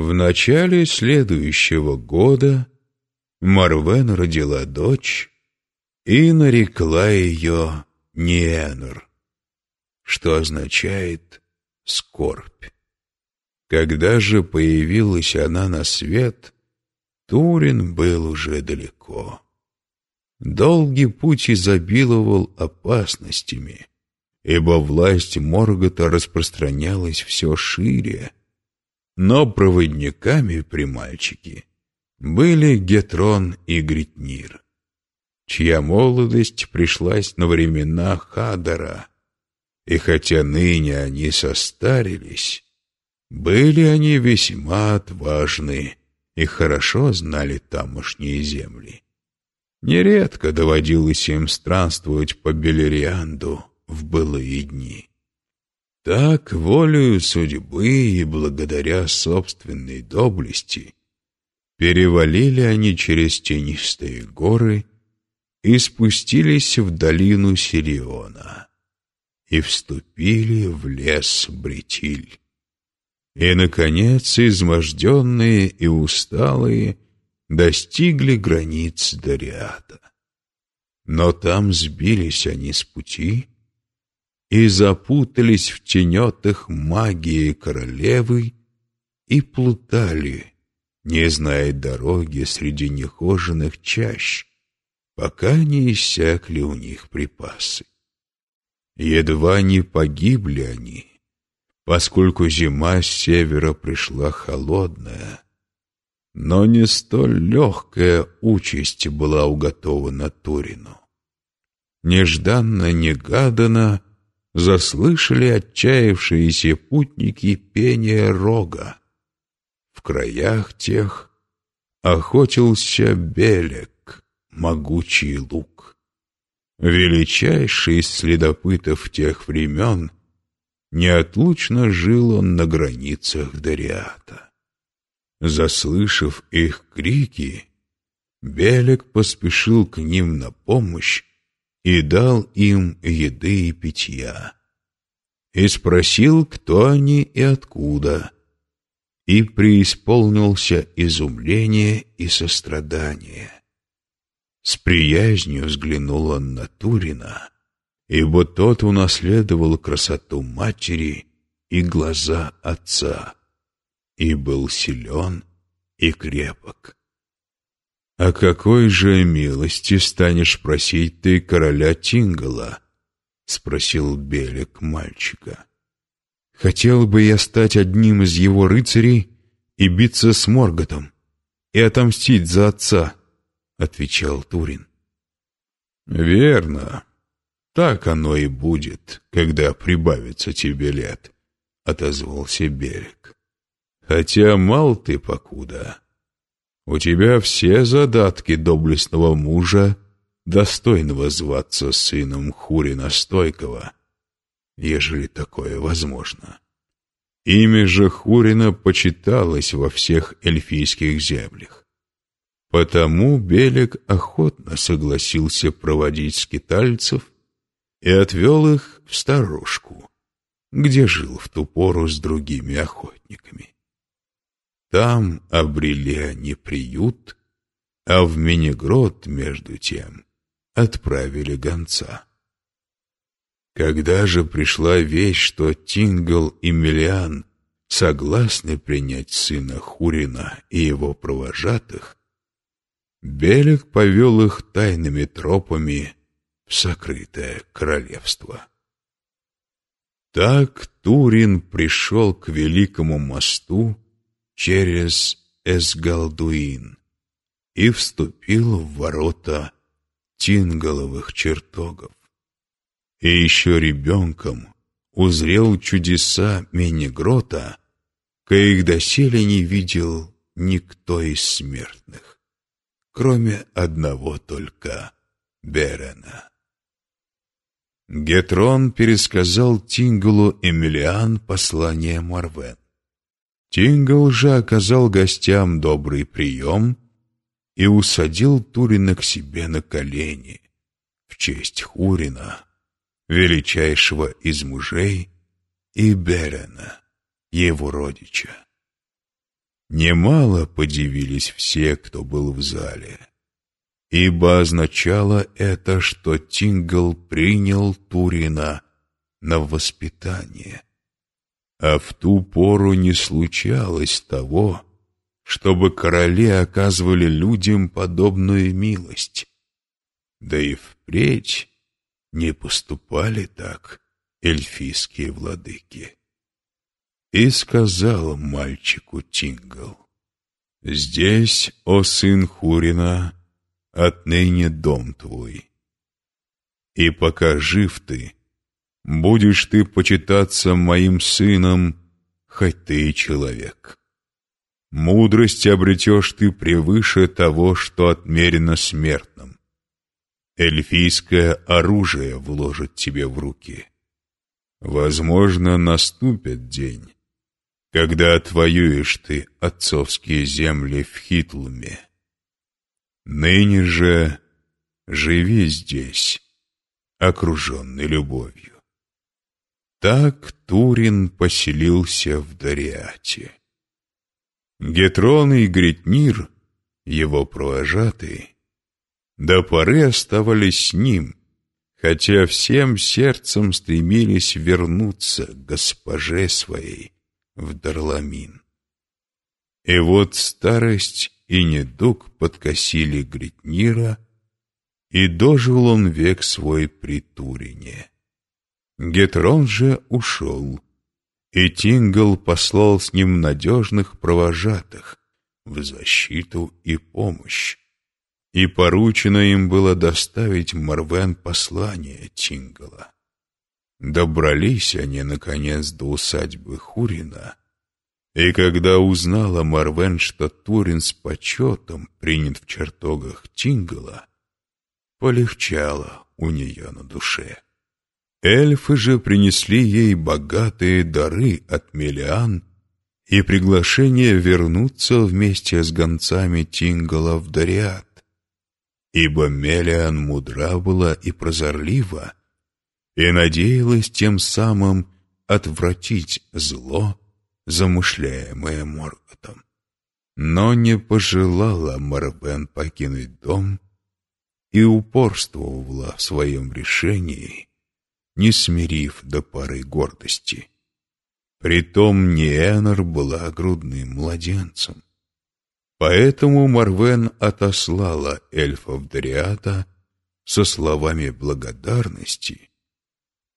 В начале следующего года Марвен родила дочь и нарекла ее Ниэнр, что означает «скорбь». Когда же появилась она на свет, Турин был уже далеко. Долгий путь изобиловал опасностями, ибо власть Моргота распространялась все шире, но проводниками при мальчике были Гетрон и Гритнир, чья молодость пришлась на времена Хадара, и хотя ныне они состарились, были они весьма отважны и хорошо знали тамошние земли. Нередко доводилось им странствовать по Белерианду в былые дни. Так, волею судьбы и благодаря собственной доблести, перевалили они через тенистые горы и спустились в долину Сириона и вступили в лес Бретиль. И, наконец, изможденные и усталые достигли границ Дориата. Но там сбились они с пути и запутались в тенетах магии королевы и плутали, не зная дороги среди нехоженных чащ, пока не иссякли у них припасы. Едва не погибли они, поскольку зима с севера пришла холодная, но не столь легкая участь была уготована Турину. Нежданно-негаданно заслышали отчаявшиеся путники пение рога. В краях тех охотился Белек, могучий лук. Величайший из следопытов тех времен — Неотлучно жил он на границах Дариата. Заслышав их крики, Белек поспешил к ним на помощь и дал им еды и питья. И спросил, кто они и откуда, и преисполнился изумление и сострадание. С приязнью взглянул он на Турина — ибо тот унаследовал красоту матери и глаза отца, и был силен и крепок. «О какой же милости станешь просить ты короля Тингала?» — спросил Белик мальчика. «Хотел бы я стать одним из его рыцарей и биться с Морготом, и отомстить за отца», — отвечал Турин. «Верно», так оно и будет, когда прибавится тебе лет, — отозвался берег. Хотя мал ты покуда. У тебя все задатки доблестного мужа, достойного зваться сыном Хурина Стойкого, ежели такое возможно. Имя же Хурина почиталось во всех эльфийских землях. Потому Белик охотно согласился проводить скитальцев и отвел их в старушку, где жил в ту пору с другими охотниками. Там обрели они приют, а в Минегрод, между тем, отправили гонца. Когда же пришла весть, что Тингл и Миллиан согласны принять сына Хурина и его провожатых, Белик повел их тайными тропами в сокрытое королевство. Так Турин пришел к великому мосту через Эсгалдуин и вступил в ворота Тинголовых чертогов. И еще ребенком узрел чудеса Менегрота, коих доселе не видел никто из смертных, кроме одного только Берена. Гетрон пересказал Тинглу Эмилиан послание Марвен. Тингл же оказал гостям добрый прием и усадил Турина к себе на колени в честь Хурина, величайшего из мужей, и Берена, его родича. Немало подивились все, кто был в зале, ибо означало это, что Тингл принял Турина на воспитание. А в ту пору не случалось того, чтобы короли оказывали людям подобную милость. Да и впредь не поступали так эльфийские владыки. И сказал мальчику Тингл, «Здесь, о сын Хурина, отныне дом твой. И пока жив ты, будешь ты почитаться моим сыном, хоть ты и человек. Мудрость обретешь ты превыше того, что отмерено смертным. Эльфийское оружие вложит тебе в руки. Возможно, наступит день, когда отвоюешь ты отцовские земли в Хитлуме. Ныне же живи здесь, окруженный любовью. Так Турин поселился в Дариате. Гетрон и Гритнир, его провожатые, до поры оставались с ним, хотя всем сердцем стремились вернуться к госпоже своей в Дарламин. И вот старость и недуг подкосили Гритнира, и дожил он век свой при Турине. Гетрон же ушел, и Тингл послал с ним надежных провожатых в защиту и помощь. И поручено им было доставить Марвен послание Тингла. Добрались они, наконец, до усадьбы Хурина, и когда узнала Марвен, что Турин с почетом принят в чертогах Тингла, полегчало у нее на душе. Эльфы же принесли ей богатые дары от Мелиан и приглашение вернуться вместе с гонцами Тингала в Дариат, ибо Мелиан мудра была и прозорлива, и надеялась тем самым отвратить зло, замышляемое Морготом. Но не пожелала Марвен покинуть дом и упорствовала в своем решении — не смирив до пары гордости. Притом Ниэнор была грудным младенцем. Поэтому Марвен отослала эльфов Дариата со словами благодарности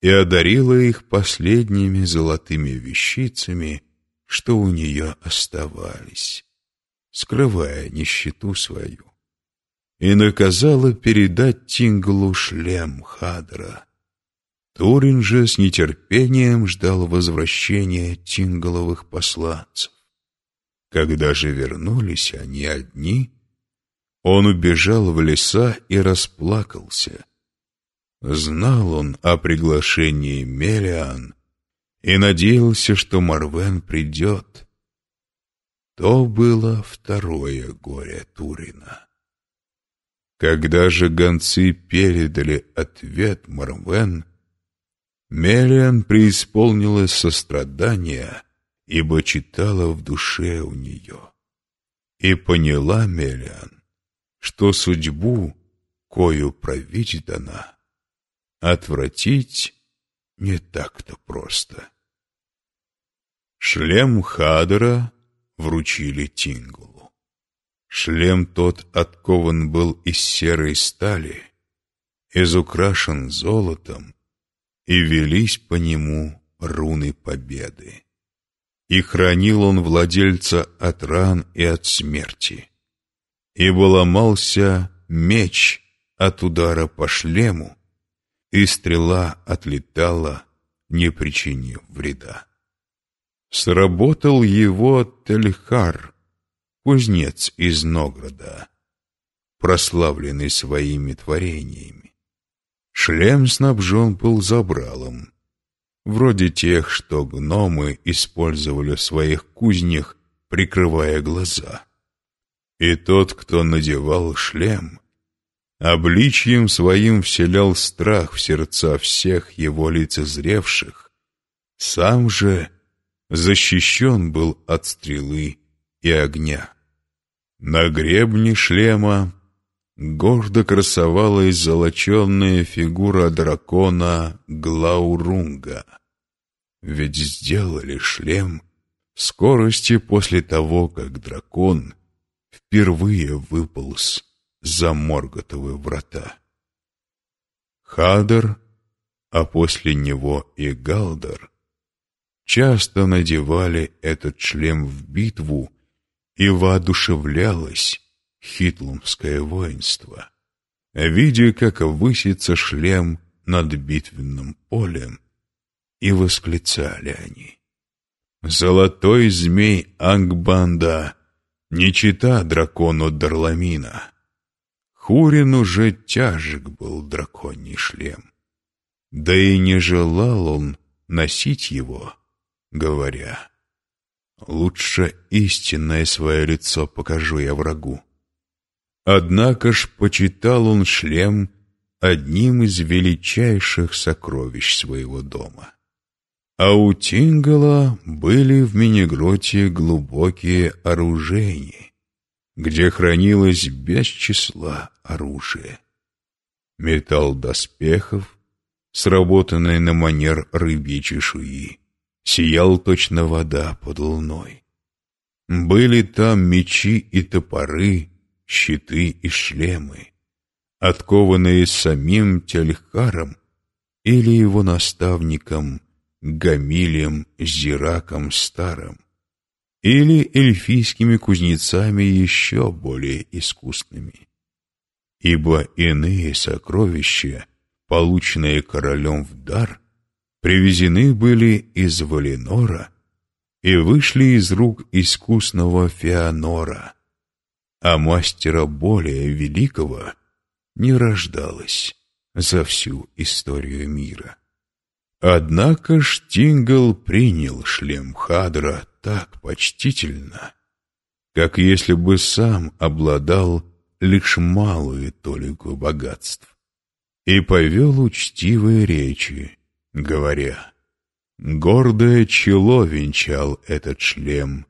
и одарила их последними золотыми вещицами, что у нее оставались, скрывая нищету свою, и наказала передать Тинглу шлем Хадра, Турин же с нетерпением ждал возвращения тинголовых посланцев. Когда же вернулись они одни, он убежал в леса и расплакался. Знал он о приглашении Мелиан и надеялся, что Марвен придет. То было второе горе Турина. Когда же гонцы передали ответ Марвен, Мелиан преисполнилась сострадания, ибо читала в душе у нее. И поняла Мелиан, что судьбу, кою провидит она, отвратить не так-то просто. Шлем Хадра вручили Тингулу. Шлем тот откован был из серой стали, изукрашен золотом, и велись по нему руны победы. И хранил он владельца от ран и от смерти. И ломался меч от удара по шлему, и стрела отлетала, не причинив вреда. Сработал его Тельхар, кузнец из Нограда, прославленный своими творениями. Шлем снабжен был забралом, вроде тех, что гномы использовали в своих кузнях, прикрывая глаза. И тот, кто надевал шлем, обличьем своим вселял страх в сердца всех его лицезревших, сам же защищен был от стрелы и огня. На гребне шлема гордо красовалась золоченная фигура дракона Глаурунга. Ведь сделали шлем скорости после того, как дракон впервые выполз за Морготовы врата. Хадер, а после него и Галдер, часто надевали этот шлем в битву и воодушевлялось хитлумское воинство, видя, как высится шлем над битвенным полем, и восклицали они. «Золотой змей Ангбанда, не чита дракону Дарламина!» Хурин уже тяжек был драконий шлем. Да и не желал он носить его, говоря, «Лучше истинное свое лицо покажу я врагу». Однако ж почитал он шлем одним из величайших сокровищ своего дома. А у Тингала были в Минегроте глубокие оружейни, где хранилось без числа оружие. Металл доспехов, сработанный на манер рыбьей чешуи, сиял точно вода под луной. Были там мечи и топоры, щиты и шлемы, откованные самим Тельхаром или его наставником Гамилем Зираком Старым или эльфийскими кузнецами еще более искусными. Ибо иные сокровища, полученные королем в дар, привезены были из Валинора и вышли из рук искусного Феонора, а мастера более великого не рождалось за всю историю мира. Однако Штингл принял шлем Хадра так почтительно, как если бы сам обладал лишь малую толику богатств, и повел учтивые речи, говоря, «Гордое чело венчал этот шлем,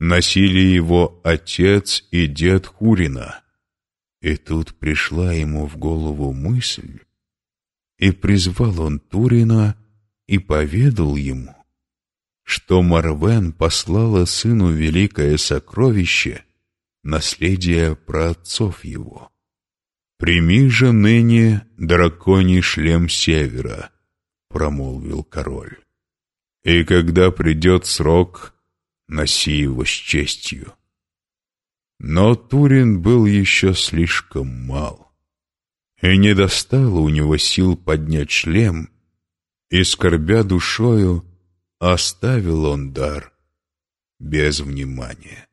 носили его отец и дед Хурина». И тут пришла ему в голову мысль, и призвал он Турина и поведал ему, что Марвен послала сыну великое сокровище, наследие праотцов его. «Прими же ныне драконий шлем севера», — промолвил король. «И когда придет срок, носи его с честью». Но Турин был еще слишком мал и не достало у него сил поднять шлем, и, скорбя душою, оставил он дар без внимания.